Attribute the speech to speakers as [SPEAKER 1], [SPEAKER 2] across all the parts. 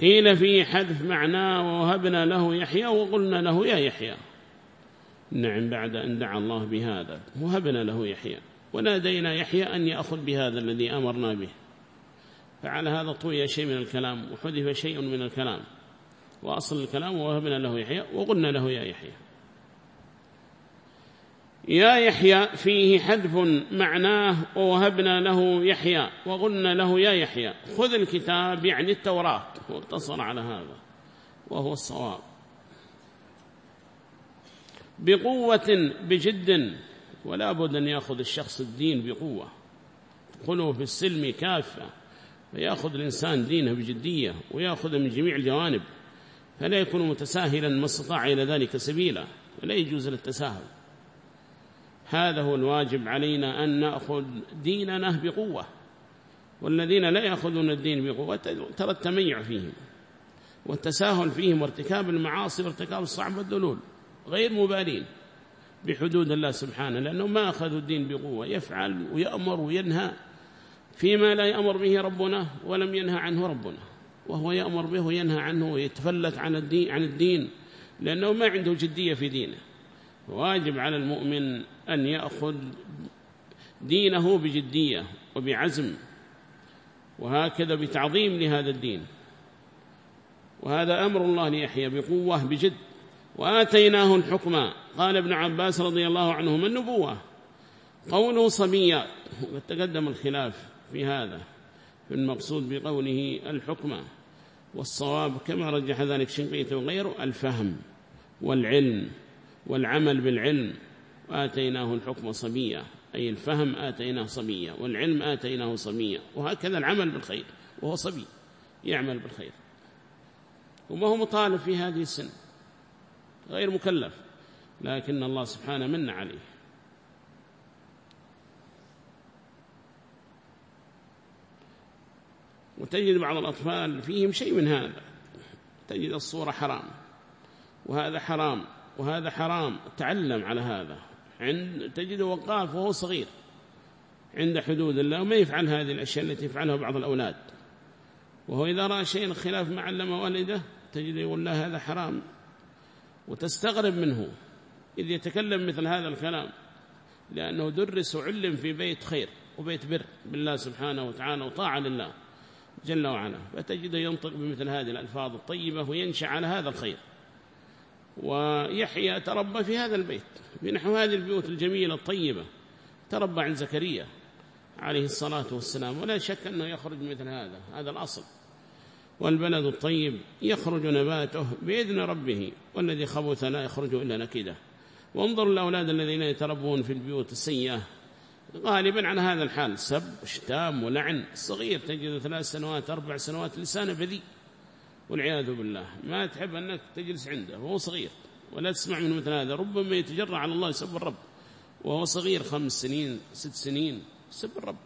[SPEAKER 1] قيل فيه حذف معناه ووهبنا له يحيى وقلنا له يا يحيى. نعم بعد أن دعا الله بهذا وهبنا له يحيى. ونادينا يحيى أن يأخذ بهذا الذي أمرنا به. فعلى هذا طوي شيء من الكلام وحذف شيء من الكلام. وأصل الكلام ووهبنا له يحيى وقلنا له يا يحيى. يا يحيى فيه حذف معناه ووهبنا له يحيى وقلنا له يا يحيى خذ الكتاب يعني التوراة واقتصر على هذا وهو الصواب. بقوة بجد ولا بد أن يأخذ الشخص الدين بقوة. تدخله في السلم كافة فيأخذ الإنسان دينه بجدية ويأخذ من جميع الجوانب فلا يكون متساهلا ما استطاع إلى ذلك سبيلا ولا يجوز للتساهل. هذا هو الواجب علينا أن نأخذ ديننا بقوة. والذين لا يأخذون الدين بقوة ترى التميع فيهم والتساهل فيهم وارتكاب المعاصي وارتكاب الصعب والدلول غير مبالين بحدود الله سبحانه لأنه ما أخذوا الدين بقوة يفعل ويأمر وينهى فيما لا يأمر به ربنا ولم ينهى عنه ربنا وهو يأمر به وينهى عنه ويتفلت عن الدين, عن الدين لأنه ما عنده جدية في دينه. واجب على المؤمن أن يأخذ دينه بجدية وبعزم وهكذا بتعظيم لهذا الدين. وهذا أمر الله ليحيى بقوة بجد. وآتيناه الحكمة قال ابن عباس رضي الله عنهما النبوة. قوله صبيا وقد تقدم الخلاف في هذا في المقصود بقوله الحكمة والصواب كما رجح ذلك شنقيته وغيره الفهم والعلم والعمل بالعلم. وآتيناه الحكم صبيا أي الفهم آتيناه صبيا والعلم آتيناه صبيا وهكذا العمل بالخير وهو صبي يعمل بالخير. وما هو مطالب في هذه السن غير مكلف لكن الله سبحانه من عليه. وتجد بعض الأطفال فيهم شيء من هذا تجد الصورة حرام وهذا حرام وهذا حرام تعلم على هذا. عند تجده وقاف وهو صغير عند حدود الله وما يفعل هذه الأشياء التي يفعلها بعض الأولاد. وهو إذا رأى شيء خلاف ما علم والده تجد يقول له هذا حرام. وتستغرب منه إذ يتكلم مثل هذا الكلام لأنه درس وعلم في بيت خير وبيت بر بالله سبحانه وتعالى وطاعة لله جل وعلا. فتجده ينطق بمثل هذه الألفاظ الطيبة وينشأ على هذا الخير. ويحيى تربى في هذا البيت بنحو هذه البيوت الجميلة الطيبة تربى عند زكريا عليه الصلاة والسلام ولا شك أنه يخرج مثل هذا هذا الأصل. والبلد الطيب يخرج نباته بإذن ربه والذي خبث لا يخرج إلا نكده. وانظر الأولاد الذين يتربون في البيوت السيئة غالبا على هذا الحال سب وشتام ولعن صغير تجد ثلاث سنوات أربع سنوات لسانه بذيء. والعياذ بالله. ما تحب أنك تجلس عنده وهو صغير ولا تسمع من مثل هذا. ربما يتجرع على الله يسب الرب وهو صغير خمس سنين ست سنين سب الرب.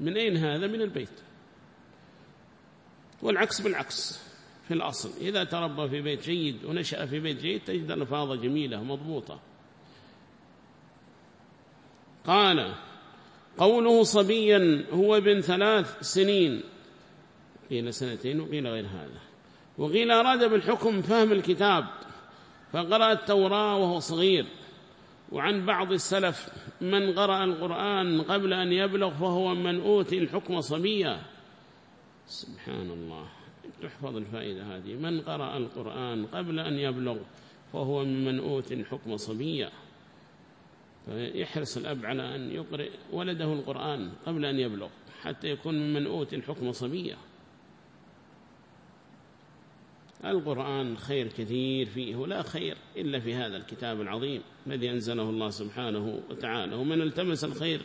[SPEAKER 1] من أين هذا؟ من البيت. والعكس بالعكس في الأصل إذا تربى في بيت جيد ونشأ في بيت جيد تجد الفاظة جميلة مضبوطة. قال قوله صبيا هو ابن ثلاث سنين. قيل سنتين وقيل غير هذا. وقيل أراد بالحكم فهم الكتاب فقرأ التوراة وهو صغير. وعن بعض السلف من قرأ القرآن قبل أن يبلغ فهو من أوتي الحكم صبيا. سبحان الله. تحفظ الفائدة هذه. من قرأ القرآن قبل أن يبلغ فهو ممن أوتي الحكم صبيا. فيحرص الأب على أن يقرأ ولده القرآن قبل أن يبلغ حتى يكون ممن أوتي الحكم صبيا. القرآن خير كثير فيه ولا خير إلا في هذا الكتاب العظيم الذي أنزله الله سبحانه وتعالى. ومن التمس الخير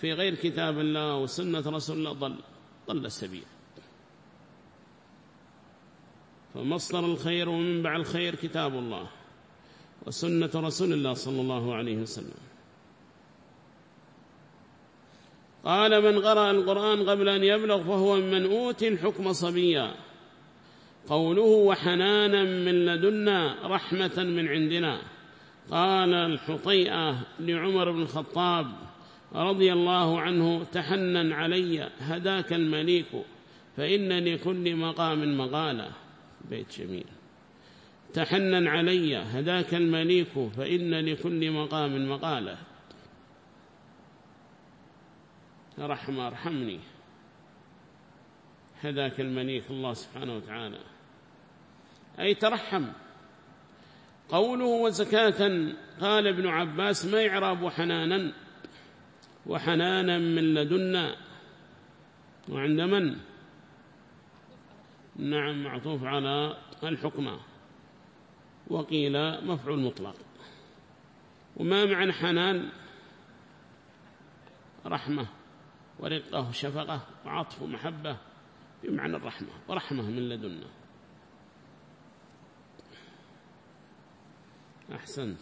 [SPEAKER 1] في غير كتاب الله وسنة رسول الله ضل ضل السبيل. فمصدر الخير ومنبع الخير كتاب الله وسنة رسول الله صلى الله عليه وسلم. قال من قرأ القرآن قبل أن يبلغ فهو من أوتي الحكم صبيا قوله وحنانا من لدنا رحمة من عندنا. قال الحطيئة لعمر بن الخطاب رضي الله عنه تحنن علي هداك المليك فإن لكل مقام مقالة. بيت جميل. تحنن علي هداك المليك فإن لكل مقام مقالة. رحم ارحمني. هداك المليك الله سبحانه وتعالى. أي ترحم. قوله وزكاة قال ابن عباس ما يعراب حنانا؟ وحنانا من لدنا. وعند من؟ نعم معطوف على الحكمة. وقيل مفعول مطلق. وما معنى حنان؟ رحمة ورقة وشفقة وعطف ومحبة بمعنى الرحمة. ورحمة من لدنا. أحسنت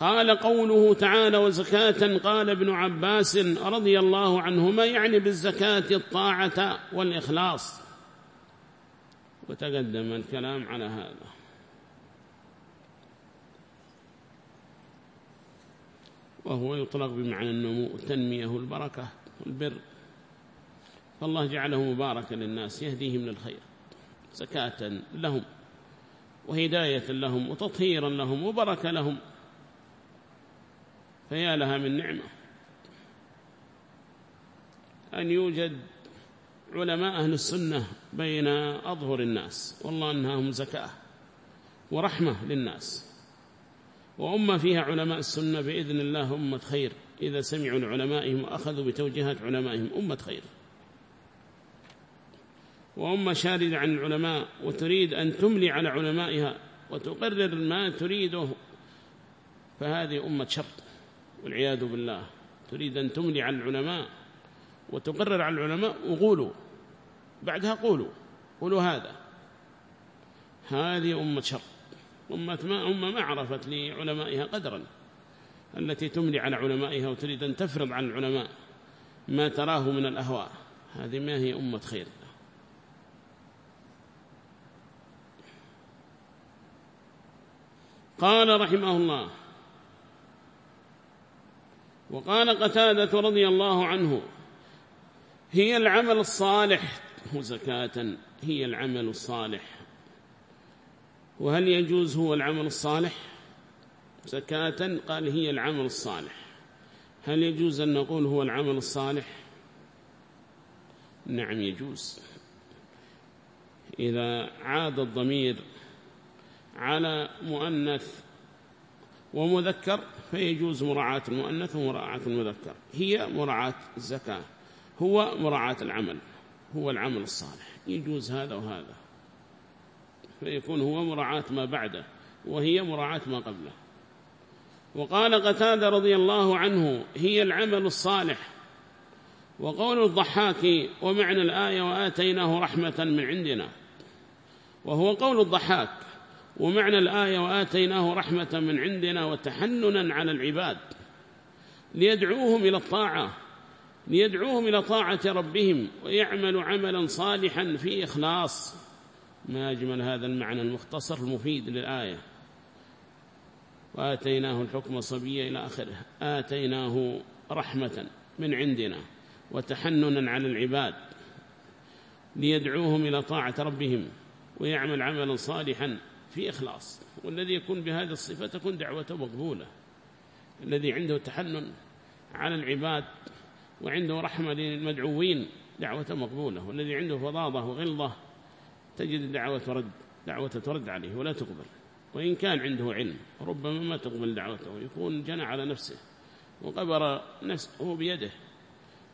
[SPEAKER 1] قال قوله تعالى وزكاة قال ابن عباس رضي الله عنهما يعني بالزكاة الطاعة والإخلاص. وتقدم الكلام على هذا. وهو يطلق بمعنى النمو التنمية والبركة والبر. فالله جعله مباركا للناس يهديهم للخير زكاة لهم. وهداية لهم وتطهيرا لهم وبركة لهم. فيا لها من نعمة. أن يوجد علماء أهل السنة بين أظهر الناس. والله أنهم زكاة ورحمة للناس. وأمة فيها علماء السنة بإذن الله أمة خير. إذا سمعوا لعلمائهم وأخذوا بتوجيهات علمائهم أمة خير. وأمة شاردة عن العلماء وتريد أن تملي على علمائها وتقرر ما تريده. فهذه أمة شر والعياذ بالله. تريد أن تملي على العلماء وتقرر على العلماء وقولوا. بعدها قولوا. قولوا هذا. هذه أمة شر أمة ما, أمة ما عرفت لعلمائها قدرا. التي تملي على علمائها وتريد أن تفرض على العلماء ما تراه من الأهواء. هذه ما هي أمة خير. قال رحمه الله وقال قتادة رضي الله عنه هي العمل الصالح وزكاة هي العمل الصالح. وهل يجوز هو العمل الصالح؟ زكاة قال هي العمل الصالح. هل يجوز أن نقول هو العمل الصالح؟ نعم يجوز. إذا عاد الضمير على مؤنث ومذكر فيجوز مراعاة المؤنث ومراعاة المذكر. هي مراعاة الزكاة هو مراعاة العمل هو العمل الصالح. يجوز هذا وهذا. فيكون هو مراعاة ما بعده وهي مراعاة ما قبله. وقال قتادة رضي الله عنه هي العمل الصالح. وقول الضحاك ومعنى الآية وآتيناه رحمة من عندنا. وهو قول الضحاك. ومعنى الآية وآتيناه رحمة من عندنا وتحننا على العباد ليدعوهم إلى الطاعة ليدعوهم إلى طاعة ربهم ويعملوا عملا صالحا في إخلاص. ما أجمل هذا المعنى المختصر المفيد للآية. وآتيناه الحكم صبيا إلى آخره. آتيناه رحمة من عندنا وتحننا على العباد ليدعوهم إلى طاعة ربهم ويعمل عملا صالحا في إخلاص والذي يكون بهذه الصفة تكون دعوته مقبولة الذي عنده تحنن على العباد وعنده رحمة للمدعوين دعوة مقبولة والذي عنده فضاضة وغلظة تجد الدعوة ترد دعوة ترد عليه ولا تقبل وإن كان عنده علم ربما ما تقبل دعوته يكون جنى على نفسه وقبر نفسه بيده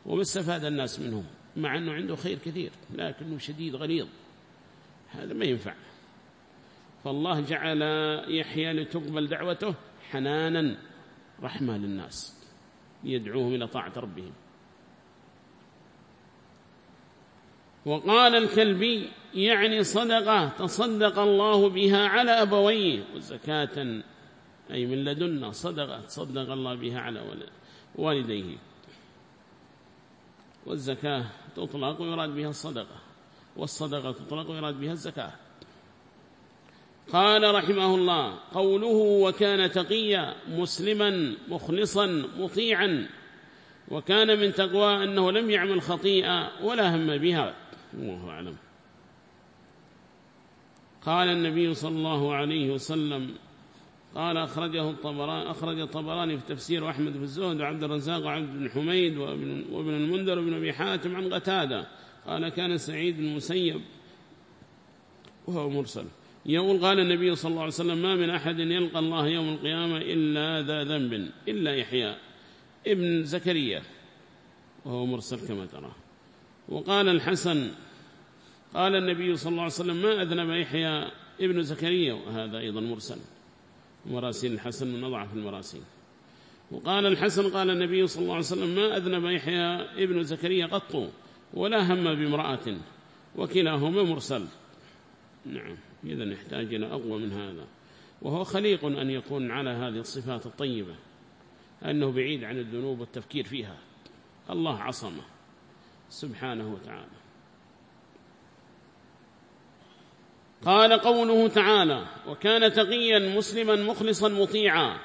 [SPEAKER 1] وما استفاد الناس منه مع أنه عنده خير كثير لكنه شديد غليظ هذا ما ينفع. فالله جعل يحيى لتقبل دعوته حنانا رحمة للناس ليدعوهم إلى طاعة ربهم. وقال الكلبي يعني صدقة تصدق الله بها على أبويه وزكاة أي من لدنا صدقة تصدق الله بها على والديه. والزكاة تطلق ويراد بها الصدقة والصدقة تطلق ويراد بها الزكاة. قال رحمه الله قوله وكان تقيا مسلما مخلصا مطيعا وكان من تقوى أنه لم يعمل خطيئة ولا هم بها الله أعلم. قال النبي صلى الله عليه وسلم قال أخرجه الطبراني أخرج الطبراني في تفسير أحمد بن الزهد وعبد الرزاق وعبد بن حميد وابن, المنذر وابن أبي حاتم عن قتادة قال كان سعيد بن المسيب وهو مرسل. يقول قال النبي صلى الله عليه وسلم ما من أحد يلقى الله يوم القيامة إلا ذا ذنب إلا يحيى ابن زكريا وهو مرسل كما ترى. وقال الحسن قال النبي صلى الله عليه وسلم ما أذنب يحيى ابن زكريا؟ وهذا أيضا مرسل. مراسيل الحسن من أضعف المراسيل. وقال الحسن قال النبي صلى الله عليه وسلم ما أذنب يحيى ابن زكريا قط ولا هم بامرأة وكلاهما مرسل. نعم. إذا نحتاج إلى أقوى من هذا. وهو خليق أن يكون على هذه الصفات الطيبة أنه بعيد عن الذنوب والتفكير فيها. الله عصمه سبحانه وتعالى. قال قوله تعالى وكان تقيا مسلما مخلصا مطيعا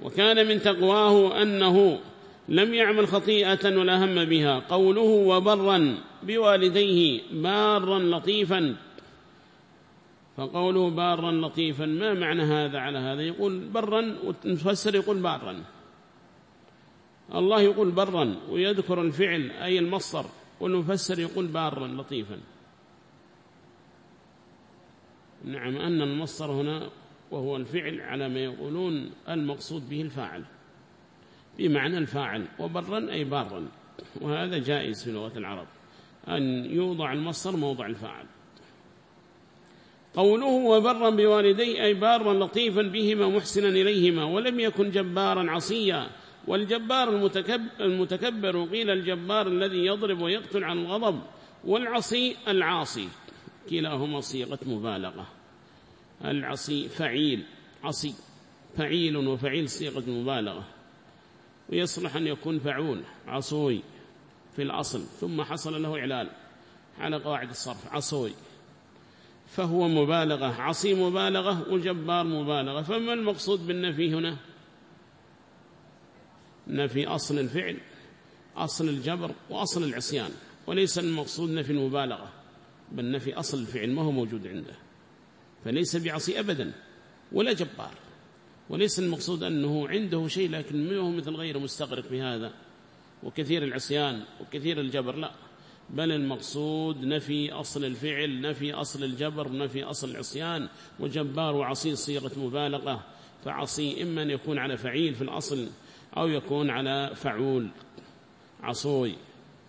[SPEAKER 1] وكان من تقواه أنه لم يعمل خطيئة ولا هم بها قوله وبرا بوالديه بارا لطيفا فقوله بارا لطيفا ما معنى هذا على هذا؟ يقول برا والمفسر يقول بارا. الله يقول برا ويذكر الفعل أي المصدر والمفسر يقول بارا لطيفا. نعم أن المصدر هنا وهو الفعل على ما يقولون المقصود به الفاعل. بمعنى الفاعل وبرا أي بارا. وهذا جائز في لغة العرب أن يوضع المصدر موضع الفاعل. قوله وبرا بوالدي أي بارا لطيفا بهما محسنا إليهما ولم يكن جبارا عصيا. والجبار المتكبر قيل الجبار الذي يضرب ويقتل عن الغضب والعصي العاصي. كلاهما صيغة مبالغة. العصي فعيل عصي فعيل وفعيل صيغة مبالغة. ويصلح أن يكون فعول عصوي في الأصل ثم حصل له إعلال. على قواعد الصرف عصوي. فهو مبالغة عصي مبالغة وجبار مبالغة. فما المقصود بالنفي هنا؟ نفي أصل الفعل أصل الجبر وأصل العصيان. وليس المقصود نفي المبالغة بل نفي أصل الفعل ما هو موجود عنده. فليس بعصي أبدا ولا جبار. وليس المقصود أنه عنده شيء لكن ما هو مثل غيره مستغرق في هذا وكثير العصيان وكثير الجبر لا. بل المقصود نفي أصل الفعل نفي أصل الجبر نفي أصل العصيان. وجبار وعصي صيغة مبالغة. فعصي إما أن يكون على فعيل في الأصل أو يكون على فعول عصوي.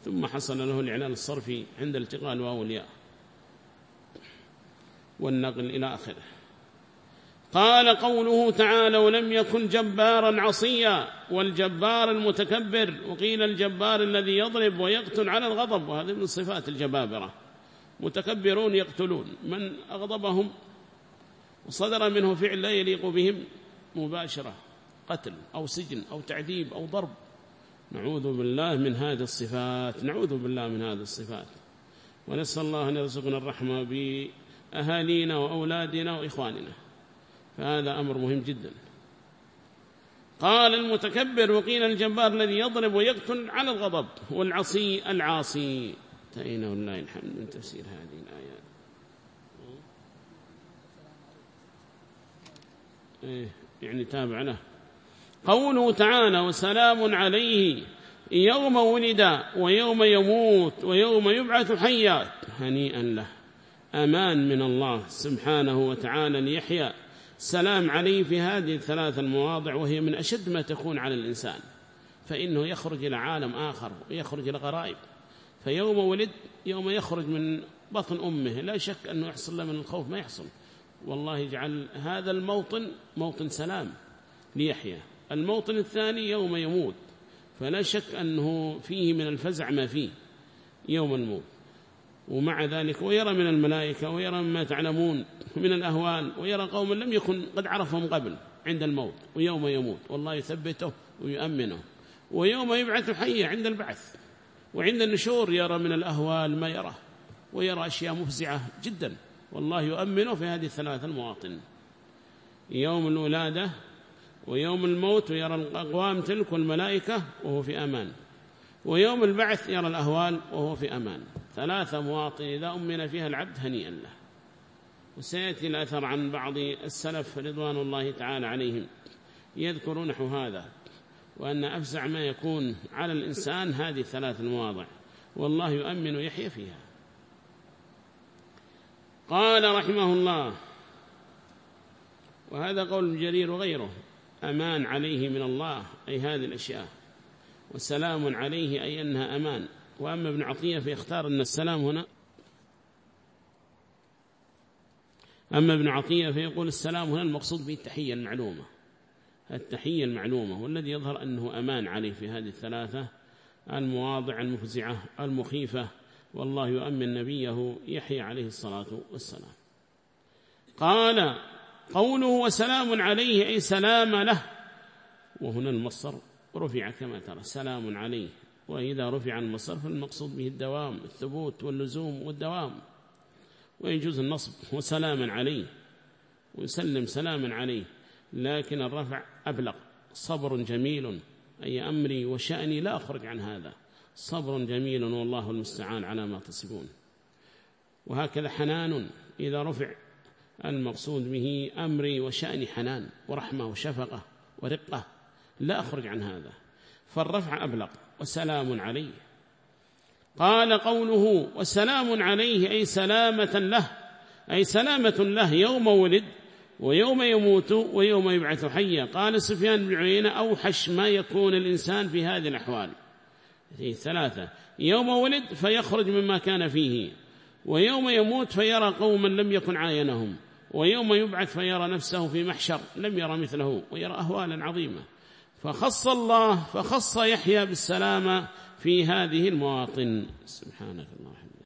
[SPEAKER 1] ثم حصل له الإعلان الصرفي عند التقاء الواو الياء والنقل إلى آخره. قال قوله تعالى ولم يكن جبارا عصيا والجبار المتكبر وقيل الجبار الذي يضرب ويقتل على الغضب وهذا من صفات الجبابرة. متكبرون يقتلون من أغضبهم وصدر منه فعل لا يليق بهم مباشرة قتل أو سجن أو تعذيب أو ضرب. نعوذ بالله من هذه الصفات نعوذ بالله من هذه الصفات. ونسأل الله أن يرزقنا الرحمة بأهالينا وأولادنا وإخواننا. فهذا أمر مهم جدا. قال المتكبر وقيل الجبار الذي يضرب ويقتل على الغضب والعصي العاصي. تأينا والله الحمد من تفسير هذه الآيات إيه يعني تابع له قوله تعالى وسلام عليه يوم ولد ويوم يموت ويوم يبعث حيا هنيئا له. أمان من الله سبحانه وتعالى ليحيى سلام عليه في هذه الثلاث المواضع وهي من أشد ما تكون على الإنسان فإنه يخرج إلى عالم آخر ويخرج إلى غرائب. فيوم ولد يوم يخرج من بطن أمه لا شك أنه يحصل له من الخوف ما يحصل. والله يجعل هذا الموطن موطن سلام ليحيى الموطن الثاني يوم يموت فلا شك أنه فيه من الفزع ما فيه يوم الموت. ومع ذلك ويرى من الملائكة ويرى مما تعلمون من الأهوال ويرى قوم لم يكن قد عرفهم قبل عند الموت ويوم يموت والله يثبته ويؤمنه ويوم يبعث حيا عند البعث وعند النشور يرى من الأهوال ما يرى ويرى أشياء مفزعة جدا والله يؤمنه في هذه الثلاث المواطن يوم الولادة ويوم الموت ويرى الأقوام تلك والملائكة وهو في أمان ويوم البعث يرى الأهوال وهو في أمان. ثلاثة مواطن إذا أمن فيها العبد هنيئا له. وسيأتي الأثر عن بعض السلف رضوان الله تعالى عليهم. يذكر نحو هذا. وأن أفزع ما يكون على الإنسان هذه الثلاث المواضع. والله يؤمن يحيى فيها. قال رحمه الله وهذا قول جرير وغيره أمان عليه من الله أي هذه الأشياء. وسلام عليه أي أنها أمان. وأما ابن عطية فيختار أن السلام هنا. أما ابن عطية فيقول السلام هنا المقصود به التحية المعلومة. التحية المعلومة والذي يظهر أنه أمان عليه في هذه الثلاثة المواضع المفزعة المخيفة. والله يؤمن نبيه يحيى عليه الصلاة والسلام. قال قوله وسلام عليه أي سلام له. وهنا المصر رفع كما ترى سلام عليه. وإذا رفع المصر فالمقصود به الدوام الثبوت واللزوم والدوام. ويجوز النصب وسلاما عليه ويسلم سلاما عليه. لكن الرفع أبلغ. صبر جميل أي أمري وشأني لا أخرج عن هذا. صبر جميل والله المستعان على ما تصبون وهكذا حنان إذا رفع المقصود به أمري وشأني حنان ورحمة وشفقة ورقة. لا أخرج عن هذا. فالرفع أبلغ وسلام عليه. قال قوله وسلام عليه أي سلامة له أي سلامة له يوم ولد ويوم يموت ويوم يبعث حيا. قال سفيان بن عيينة أوحش ما يكون الإنسان في هذه الأحوال. ثلاثة. يوم ولد فيخرج مما كان فيه ويوم يموت فيرى قوما لم يكن عاينهم ويوم يبعث فيرى نفسه في محشر لم يرى مثله ويرى أهوالا عظيمة. فخص الله فخص يحيى بالسلامة في هذه المواطن. سبحانك الله